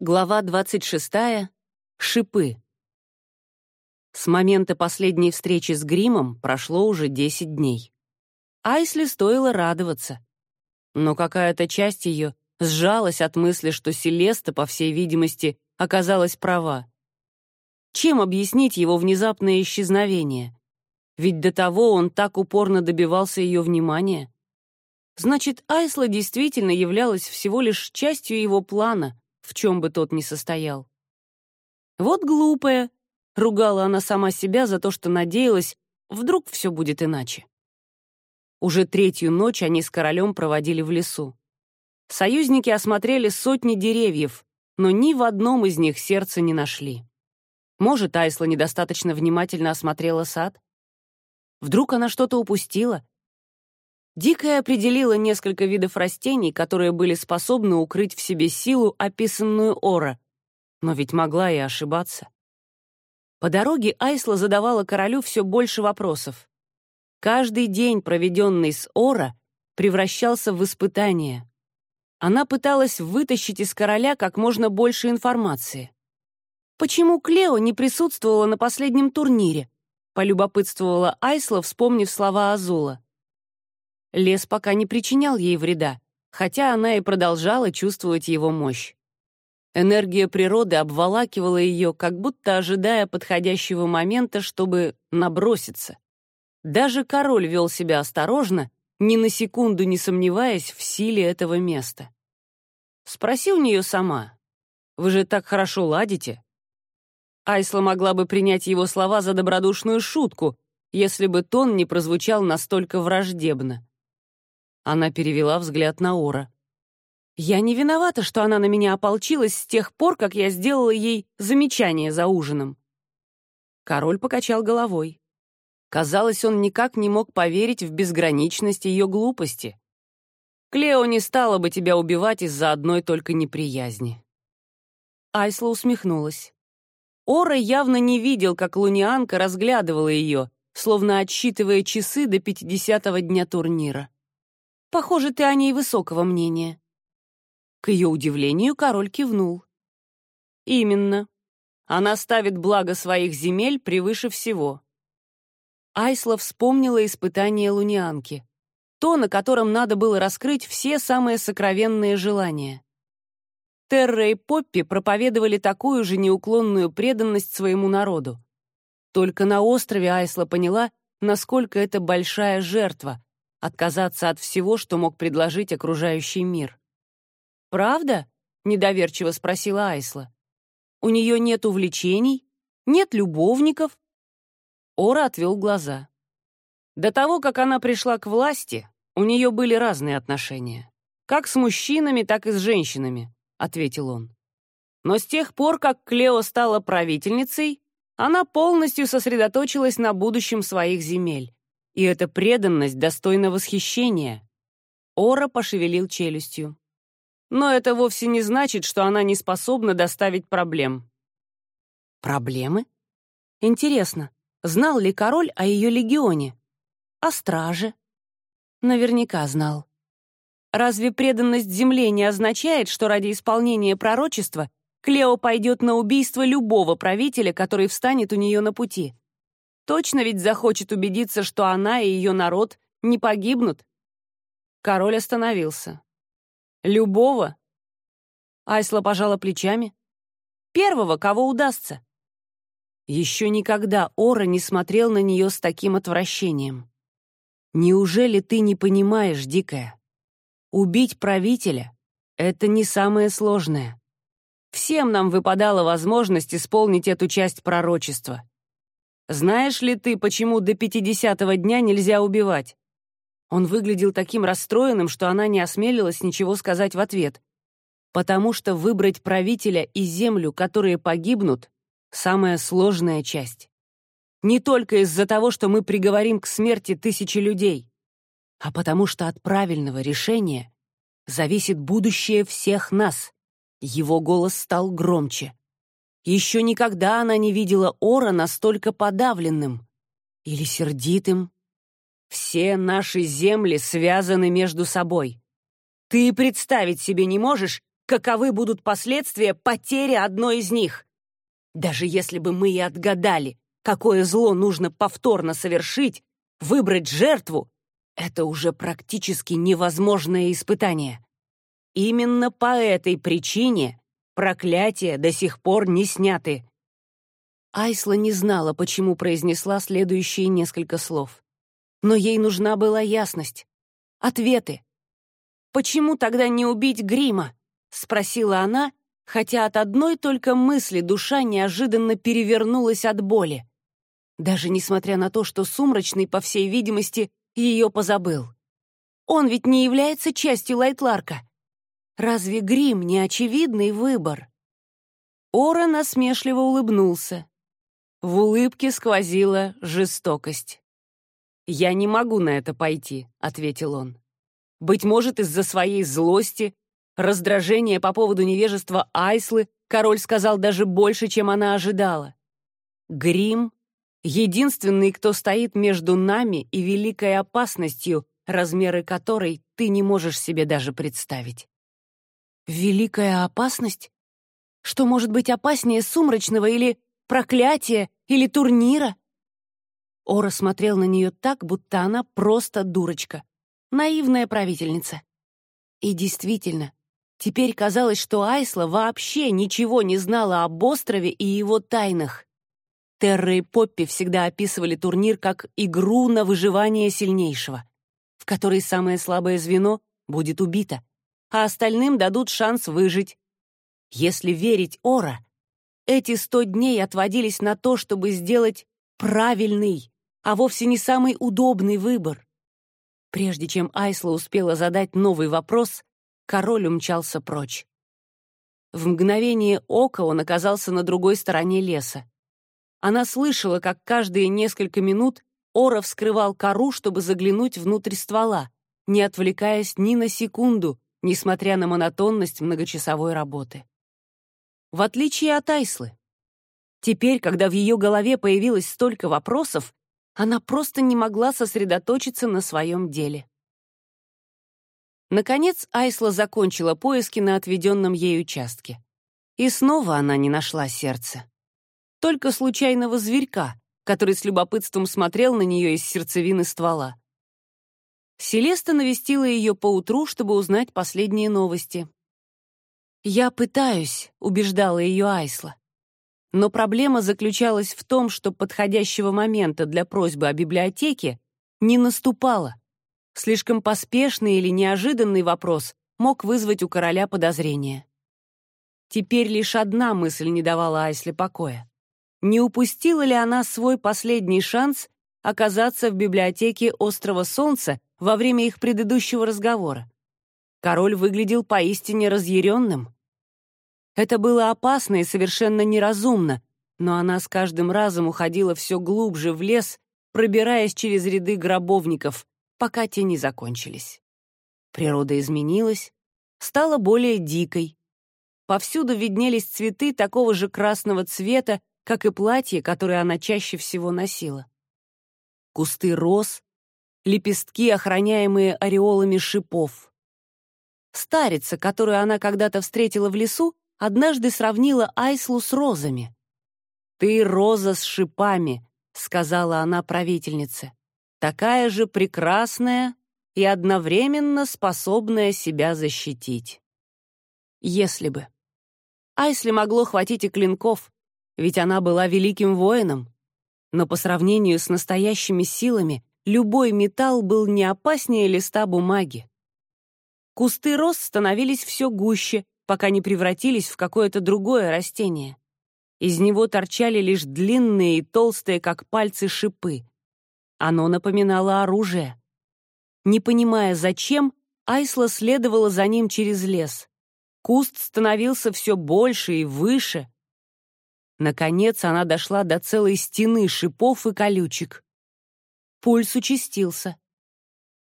Глава 26. Шипы. С момента последней встречи с Гримом прошло уже 10 дней. Айсли стоило радоваться. Но какая-то часть ее сжалась от мысли, что Селеста, по всей видимости, оказалась права. Чем объяснить его внезапное исчезновение? Ведь до того он так упорно добивался ее внимания. Значит, Айсла действительно являлась всего лишь частью его плана — в чем бы тот ни состоял. «Вот глупая», — ругала она сама себя за то, что надеялась, вдруг все будет иначе. Уже третью ночь они с королем проводили в лесу. Союзники осмотрели сотни деревьев, но ни в одном из них сердца не нашли. Может, Айсла недостаточно внимательно осмотрела сад? Вдруг она что-то упустила? Дикая определила несколько видов растений, которые были способны укрыть в себе силу, описанную Ора. Но ведь могла и ошибаться. По дороге Айсла задавала королю все больше вопросов. Каждый день, проведенный с Ора, превращался в испытание. Она пыталась вытащить из короля как можно больше информации. «Почему Клео не присутствовала на последнем турнире?» — полюбопытствовала Айсла, вспомнив слова Азула. Лес пока не причинял ей вреда, хотя она и продолжала чувствовать его мощь. Энергия природы обволакивала ее, как будто ожидая подходящего момента, чтобы наброситься. Даже король вел себя осторожно, ни на секунду не сомневаясь в силе этого места. Спроси у нее сама. «Вы же так хорошо ладите?» Айсла могла бы принять его слова за добродушную шутку, если бы тон не прозвучал настолько враждебно. Она перевела взгляд на Ора. «Я не виновата, что она на меня ополчилась с тех пор, как я сделала ей замечание за ужином». Король покачал головой. Казалось, он никак не мог поверить в безграничность ее глупости. «Клео не стала бы тебя убивать из-за одной только неприязни». Айсла усмехнулась. Ора явно не видел, как лунианка разглядывала ее, словно отсчитывая часы до пятидесятого дня турнира. Похоже, ты о ней высокого мнения». К ее удивлению король кивнул. «Именно. Она ставит благо своих земель превыше всего». Айсла вспомнила испытание лунианки. То, на котором надо было раскрыть все самые сокровенные желания. Терра и Поппи проповедовали такую же неуклонную преданность своему народу. Только на острове Айсла поняла, насколько это большая жертва, отказаться от всего, что мог предложить окружающий мир. «Правда?» — недоверчиво спросила Айсла. «У нее нет увлечений? Нет любовников?» Ора отвел глаза. До того, как она пришла к власти, у нее были разные отношения. Как с мужчинами, так и с женщинами, — ответил он. Но с тех пор, как Клео стала правительницей, она полностью сосредоточилась на будущем своих земель и эта преданность достойна восхищения. Ора пошевелил челюстью. Но это вовсе не значит, что она не способна доставить проблем. Проблемы? Интересно, знал ли король о ее легионе? О страже? Наверняка знал. Разве преданность земле не означает, что ради исполнения пророчества Клео пойдет на убийство любого правителя, который встанет у нее на пути? Точно ведь захочет убедиться, что она и ее народ не погибнут. Король остановился. Любого? Айсла пожала плечами. Первого, кого удастся. Еще никогда Ора не смотрел на нее с таким отвращением. Неужели ты не понимаешь, дикая? Убить правителя — это не самое сложное. Всем нам выпадала возможность исполнить эту часть пророчества. Знаешь ли ты, почему до пятидесятого дня нельзя убивать?» Он выглядел таким расстроенным, что она не осмелилась ничего сказать в ответ. «Потому что выбрать правителя и землю, которые погибнут, — самая сложная часть. Не только из-за того, что мы приговорим к смерти тысячи людей, а потому что от правильного решения зависит будущее всех нас». Его голос стал громче. Еще никогда она не видела Ора настолько подавленным или сердитым. Все наши земли связаны между собой. Ты представить себе не можешь, каковы будут последствия потери одной из них. Даже если бы мы и отгадали, какое зло нужно повторно совершить, выбрать жертву, это уже практически невозможное испытание. Именно по этой причине проклятия до сих пор не сняты. Айсла не знала, почему произнесла следующие несколько слов. Но ей нужна была ясность. Ответы. «Почему тогда не убить Грима?» — спросила она, хотя от одной только мысли душа неожиданно перевернулась от боли. Даже несмотря на то, что Сумрачный, по всей видимости, ее позабыл. Он ведь не является частью Лайтларка. Разве грим не очевидный выбор? Ора насмешливо улыбнулся. В улыбке сквозила жестокость. «Я не могу на это пойти», — ответил он. «Быть может, из-за своей злости, раздражения по поводу невежества Айслы, король сказал даже больше, чем она ожидала. Грим — единственный, кто стоит между нами и великой опасностью, размеры которой ты не можешь себе даже представить». «Великая опасность? Что может быть опаснее сумрачного или проклятия или турнира?» Ора смотрел на нее так, будто она просто дурочка. Наивная правительница. И действительно, теперь казалось, что Айсла вообще ничего не знала об острове и его тайнах. Терра и Поппи всегда описывали турнир как игру на выживание сильнейшего, в которой самое слабое звено будет убито, а остальным дадут шанс выжить. Если верить Ора, эти сто дней отводились на то, чтобы сделать правильный, а вовсе не самый удобный выбор. Прежде чем Айсла успела задать новый вопрос, король умчался прочь. В мгновение ока он оказался на другой стороне леса. Она слышала, как каждые несколько минут Ора вскрывал кору, чтобы заглянуть внутрь ствола, не отвлекаясь ни на секунду, несмотря на монотонность многочасовой работы в отличие от Айслы. Теперь, когда в ее голове появилось столько вопросов, она просто не могла сосредоточиться на своем деле. Наконец Айсла закончила поиски на отведенном ей участке. И снова она не нашла сердца. Только случайного зверька, который с любопытством смотрел на нее из сердцевины ствола. Селеста навестила ее поутру, чтобы узнать последние новости. «Я пытаюсь», — убеждала ее Айсла. Но проблема заключалась в том, что подходящего момента для просьбы о библиотеке не наступало. Слишком поспешный или неожиданный вопрос мог вызвать у короля подозрения. Теперь лишь одна мысль не давала Айсле покоя. Не упустила ли она свой последний шанс оказаться в библиотеке Острова Солнца во время их предыдущего разговора? Король выглядел поистине разъяренным. Это было опасно и совершенно неразумно, но она с каждым разом уходила все глубже в лес, пробираясь через ряды гробовников, пока те не закончились. Природа изменилась, стала более дикой. Повсюду виднелись цветы такого же красного цвета, как и платье, которое она чаще всего носила. Кусты роз, лепестки, охраняемые ореолами шипов. Старица, которую она когда-то встретила в лесу, однажды сравнила Айслу с розами. «Ты роза с шипами», — сказала она правительнице, «такая же прекрасная и одновременно способная себя защитить». Если бы. Айсли могло хватить и клинков, ведь она была великим воином. Но по сравнению с настоящими силами любой металл был не опаснее листа бумаги. Кусты роз становились все гуще, пока не превратились в какое-то другое растение. Из него торчали лишь длинные и толстые, как пальцы, шипы. Оно напоминало оружие. Не понимая, зачем, Айсла следовала за ним через лес. Куст становился все больше и выше. Наконец она дошла до целой стены шипов и колючек. Пульс участился.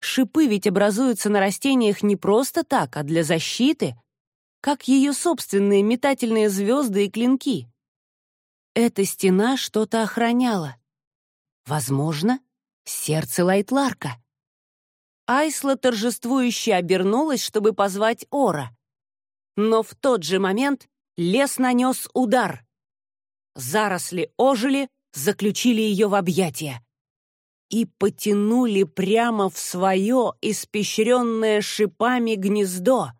Шипы ведь образуются на растениях не просто так, а для защиты, как ее собственные метательные звезды и клинки. Эта стена что-то охраняла. Возможно, сердце Лайтларка. Айсла торжествующе обернулась, чтобы позвать Ора. но в тот же момент лес нанес удар. Заросли ожили, заключили ее в объятия и потянули прямо в свое испещренное шипами гнездо.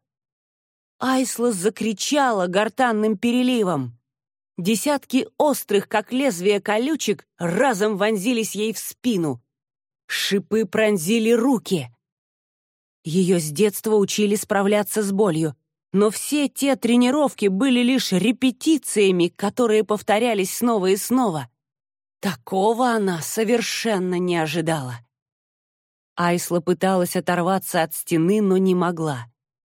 Айсла закричала гортанным переливом. Десятки острых, как лезвие колючек, разом вонзились ей в спину. Шипы пронзили руки. Ее с детства учили справляться с болью, но все те тренировки были лишь репетициями, которые повторялись снова и снова. Такого она совершенно не ожидала. Айсла пыталась оторваться от стены, но не могла.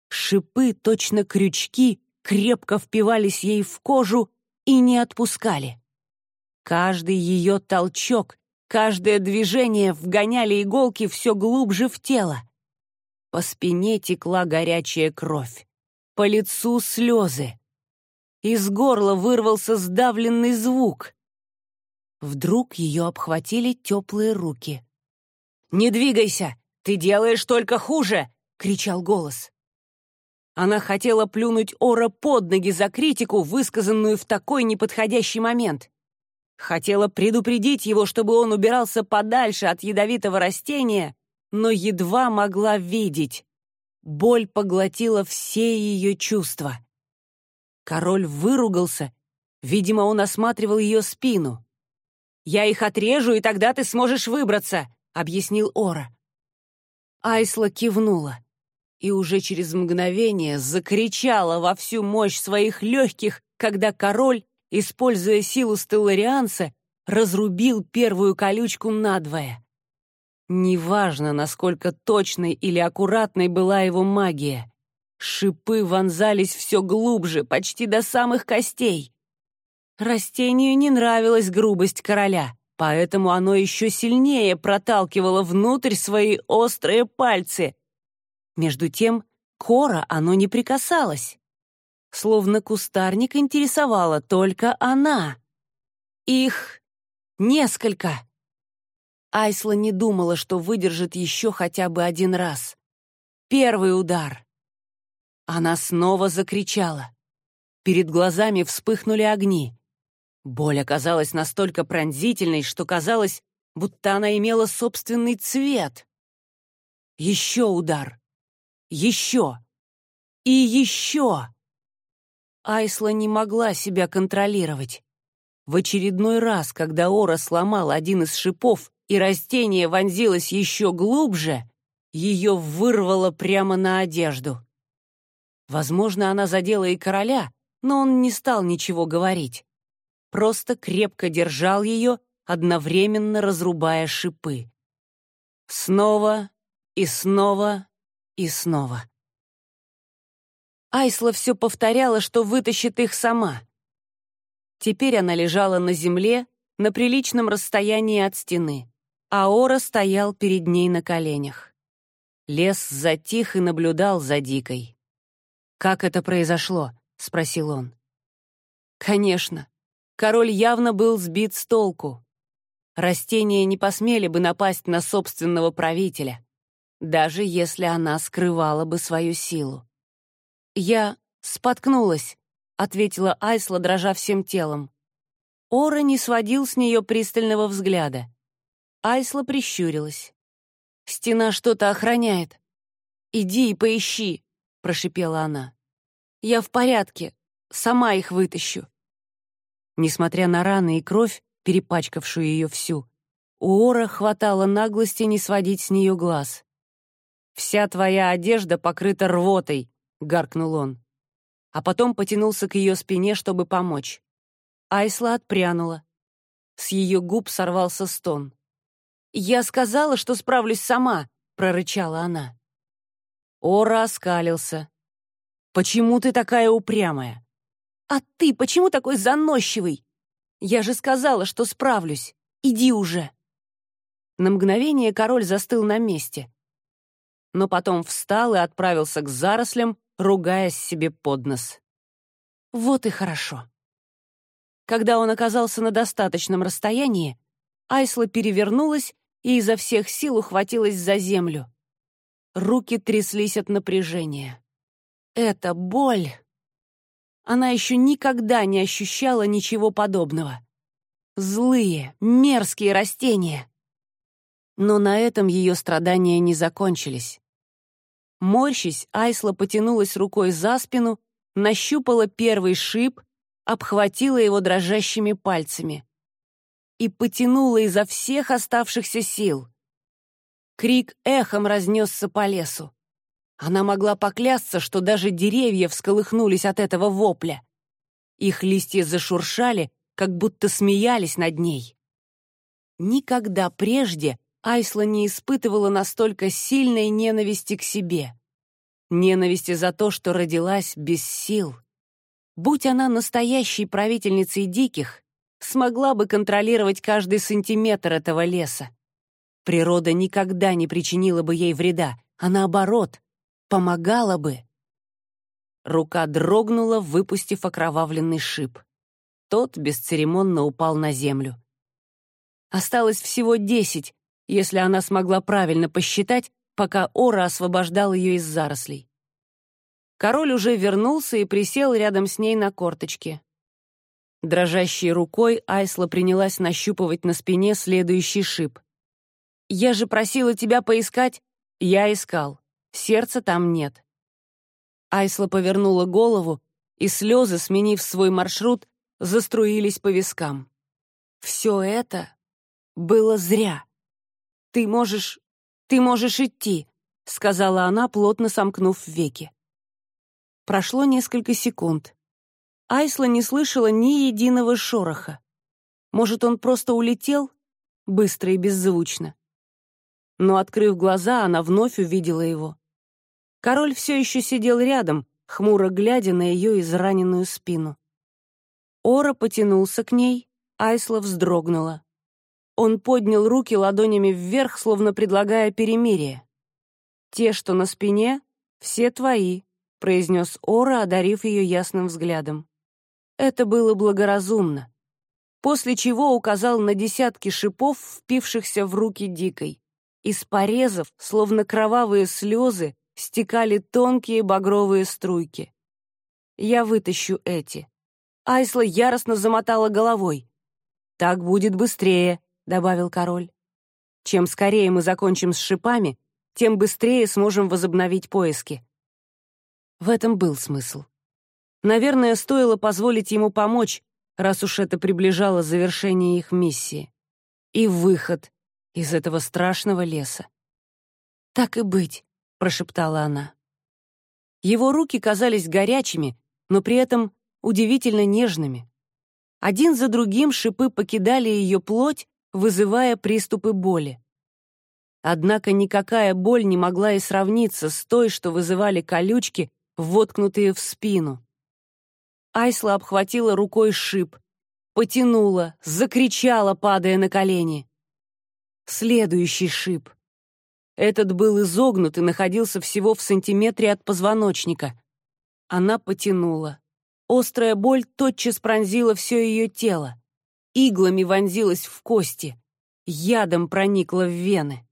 Шипы, точно крючки, крепко впивались ей в кожу и не отпускали. Каждый ее толчок, каждое движение вгоняли иголки все глубже в тело. По спине текла горячая кровь, по лицу слезы. Из горла вырвался сдавленный звук. Вдруг ее обхватили теплые руки. «Не двигайся! Ты делаешь только хуже!» — кричал голос. Она хотела плюнуть Ора под ноги за критику, высказанную в такой неподходящий момент. Хотела предупредить его, чтобы он убирался подальше от ядовитого растения, но едва могла видеть. Боль поглотила все ее чувства. Король выругался. Видимо, он осматривал ее спину. «Я их отрежу, и тогда ты сможешь выбраться», — объяснил Ора. Айсла кивнула и уже через мгновение закричала во всю мощь своих легких, когда король, используя силу стелларианца, разрубил первую колючку надвое. Неважно, насколько точной или аккуратной была его магия. Шипы вонзались все глубже, почти до самых костей. Растению не нравилась грубость короля, поэтому оно еще сильнее проталкивало внутрь свои острые пальцы. Между тем, кора оно не прикасалось. Словно кустарник интересовала только она. Их несколько. Айсла не думала, что выдержит еще хотя бы один раз. Первый удар. Она снова закричала. Перед глазами вспыхнули огни. Боль оказалась настолько пронзительной, что казалось, будто она имела собственный цвет. Еще удар. Еще. И еще. Айсла не могла себя контролировать. В очередной раз, когда Ора сломал один из шипов и растение вонзилось еще глубже, ее вырвало прямо на одежду. Возможно, она задела и короля, но он не стал ничего говорить просто крепко держал ее, одновременно разрубая шипы. Снова и снова и снова. Айсла все повторяла, что вытащит их сама. Теперь она лежала на земле на приличном расстоянии от стены, а Ора стоял перед ней на коленях. Лес затих и наблюдал за Дикой. «Как это произошло?» — спросил он. «Конечно. Король явно был сбит с толку. Растения не посмели бы напасть на собственного правителя, даже если она скрывала бы свою силу. «Я споткнулась», — ответила Айсла, дрожа всем телом. Ора не сводил с нее пристального взгляда. Айсла прищурилась. «Стена что-то охраняет. Иди и поищи», — прошипела она. «Я в порядке, сама их вытащу». Несмотря на раны и кровь, перепачкавшую ее всю, у Ора хватало наглости не сводить с нее глаз. «Вся твоя одежда покрыта рвотой», — гаркнул он. А потом потянулся к ее спине, чтобы помочь. Айсла отпрянула. С ее губ сорвался стон. «Я сказала, что справлюсь сама», — прорычала она. Ора оскалился. «Почему ты такая упрямая? «А ты почему такой заносчивый? Я же сказала, что справлюсь. Иди уже!» На мгновение король застыл на месте. Но потом встал и отправился к зарослям, ругаясь себе под нос. Вот и хорошо. Когда он оказался на достаточном расстоянии, Айсла перевернулась и изо всех сил ухватилась за землю. Руки тряслись от напряжения. Эта боль Она еще никогда не ощущала ничего подобного. Злые, мерзкие растения. Но на этом ее страдания не закончились. Морщись, Айсла потянулась рукой за спину, нащупала первый шип, обхватила его дрожащими пальцами и потянула изо всех оставшихся сил. Крик эхом разнесся по лесу. Она могла поклясться, что даже деревья всколыхнулись от этого вопля. Их листья зашуршали, как будто смеялись над ней. Никогда прежде Айсла не испытывала настолько сильной ненависти к себе. Ненависти за то, что родилась без сил. Будь она настоящей правительницей диких, смогла бы контролировать каждый сантиметр этого леса. Природа никогда не причинила бы ей вреда, а наоборот, помогала бы. Рука дрогнула, выпустив окровавленный шип. Тот бесцеремонно упал на землю. Осталось всего десять, если она смогла правильно посчитать, пока Ора освобождал ее из зарослей. Король уже вернулся и присел рядом с ней на корточке. Дрожащей рукой Айсла принялась нащупывать на спине следующий шип. «Я же просила тебя поискать?» «Я искал. Сердца там нет». Айсла повернула голову, и слезы, сменив свой маршрут, заструились по вискам. «Все это было зря. Ты можешь... ты можешь идти», — сказала она, плотно сомкнув веки. Прошло несколько секунд. Айсла не слышала ни единого шороха. Может, он просто улетел? Быстро и беззвучно. Но, открыв глаза, она вновь увидела его. Король все еще сидел рядом, хмуро глядя на ее израненную спину. Ора потянулся к ней, Айсла вздрогнула. Он поднял руки ладонями вверх, словно предлагая перемирие. «Те, что на спине, все твои», — произнес Ора, одарив ее ясным взглядом. Это было благоразумно. После чего указал на десятки шипов, впившихся в руки Дикой. Из порезов, словно кровавые слезы, стекали тонкие багровые струйки. «Я вытащу эти». Айсла яростно замотала головой. «Так будет быстрее», — добавил король. «Чем скорее мы закончим с шипами, тем быстрее сможем возобновить поиски». В этом был смысл. Наверное, стоило позволить ему помочь, раз уж это приближало завершение их миссии. И выход из этого страшного леса. «Так и быть», — прошептала она. Его руки казались горячими, но при этом удивительно нежными. Один за другим шипы покидали ее плоть, вызывая приступы боли. Однако никакая боль не могла и сравниться с той, что вызывали колючки, воткнутые в спину. Айсла обхватила рукой шип, потянула, закричала, падая на колени. Следующий шип. Этот был изогнут и находился всего в сантиметре от позвоночника. Она потянула. Острая боль тотчас пронзила все ее тело. Иглами вонзилась в кости. Ядом проникла в вены.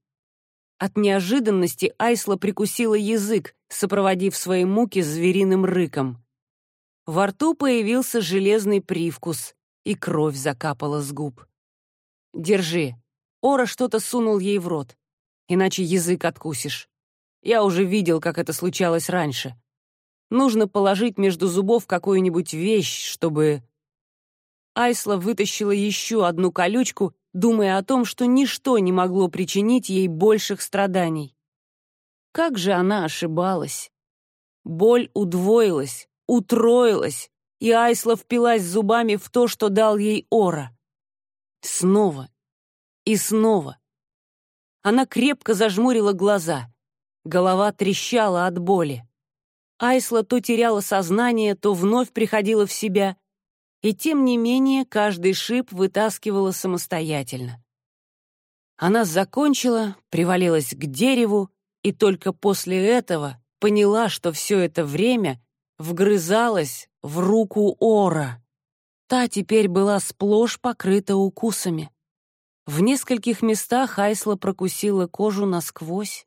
От неожиданности Айсла прикусила язык, сопроводив свои муки звериным рыком. Во рту появился железный привкус, и кровь закапала с губ. «Держи». Ора что-то сунул ей в рот иначе язык откусишь. Я уже видел, как это случалось раньше. Нужно положить между зубов какую-нибудь вещь, чтобы... Айсла вытащила еще одну колючку, думая о том, что ничто не могло причинить ей больших страданий. Как же она ошибалась. Боль удвоилась, утроилась, и Айсла впилась зубами в то, что дал ей Ора. Снова и снова. Она крепко зажмурила глаза. Голова трещала от боли. Айсла то теряла сознание, то вновь приходила в себя, и тем не менее каждый шип вытаскивала самостоятельно. Она закончила, привалилась к дереву, и только после этого поняла, что все это время вгрызалась в руку Ора. Та теперь была сплошь покрыта укусами. В нескольких местах Айсла прокусила кожу насквозь.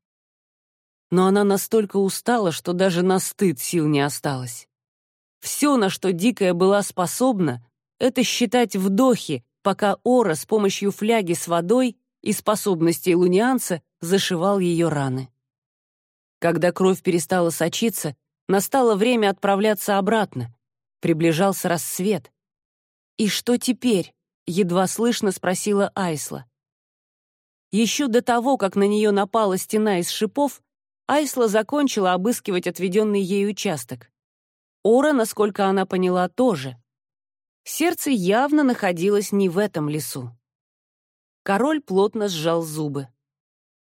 Но она настолько устала, что даже на стыд сил не осталось. Все, на что Дикая была способна, это считать вдохи, пока Ора с помощью фляги с водой и способностей лунианца зашивал ее раны. Когда кровь перестала сочиться, настало время отправляться обратно. Приближался рассвет. «И что теперь?» — едва слышно спросила Айсла. Еще до того, как на нее напала стена из шипов, Айсла закончила обыскивать отведенный ей участок. Ора, насколько она поняла, тоже. Сердце явно находилось не в этом лесу. Король плотно сжал зубы.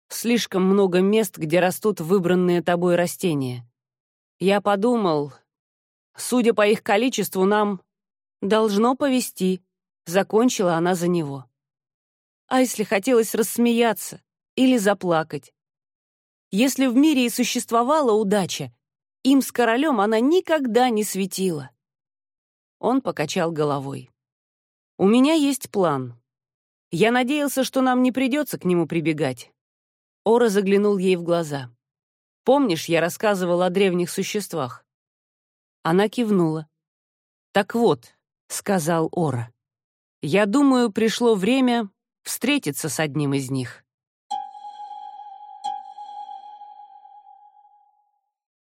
Слишком много мест, где растут выбранные тобой растения. Я подумал, судя по их количеству, нам должно повести. Закончила она за него. А если хотелось рассмеяться или заплакать? Если в мире и существовала удача, им с королем она никогда не светила. Он покачал головой. «У меня есть план. Я надеялся, что нам не придется к нему прибегать». Ора заглянул ей в глаза. «Помнишь, я рассказывал о древних существах?» Она кивнула. «Так вот», — сказал Ора, — «я думаю, пришло время встретиться с одним из них».